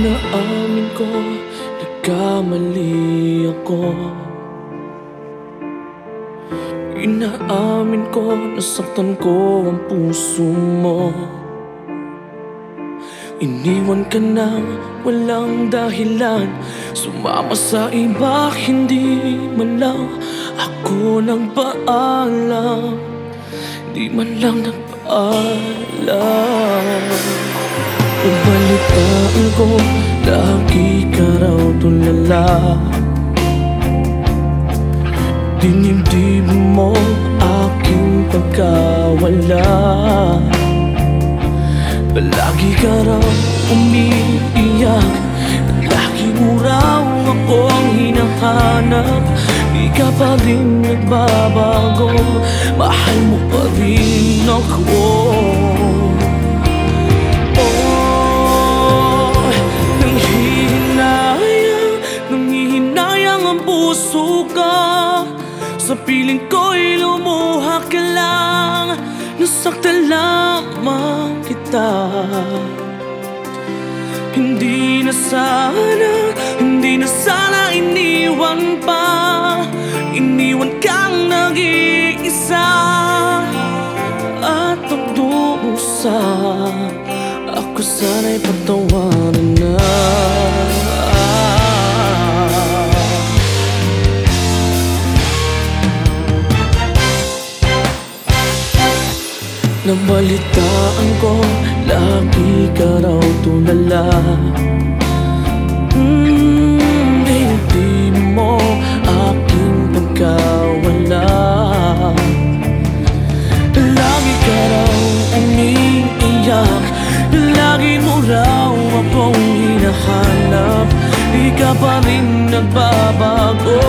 Inaamin ko, nagkamali ako. Inaamin ko, nasaktan ko ang puso mo. Iniwan ka nang walang dahilan. Sumama sa iba, hindi man lang Ako nang paalam Di man lang nagpaalam Nabalitaan ko, lagi ka raw tulala. Dinibdib mo aking pagkawala. Palagi ka raw umiiyak. Lagi mo raw akong hinahanap. Di ka pa rin nagbabago. Mahal mo pa rin ako Sa piling ko'y lumuha ka lang Nasaktan lamang kita. Hindi na sana, hindi na sana iniwan pa. Iniwan kang nag-iisa At nagdusa Ako sana'y patawarin na Nabalitaan ko, lagi ka raw tulala. Mm, Hindi mo aking pagkawala. Lagi ka raw umiiyak Lagi mo raw akong hinahanap. Di ka pa rin nagbabago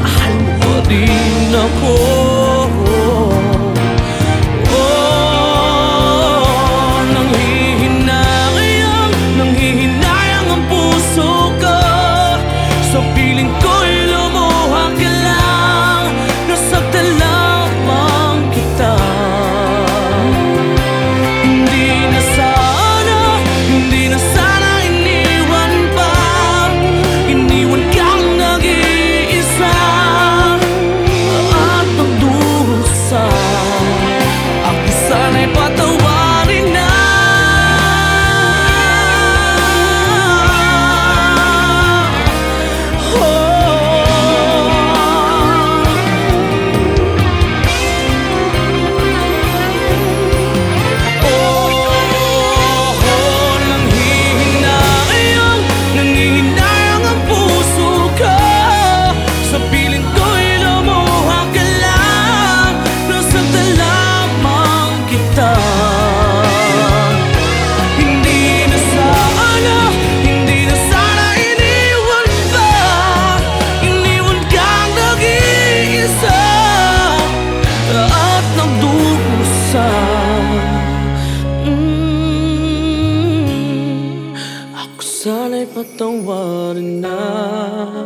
Mahal mo pa rin ako Hindi na sana, hindi na sana 전에 봤던 월은 나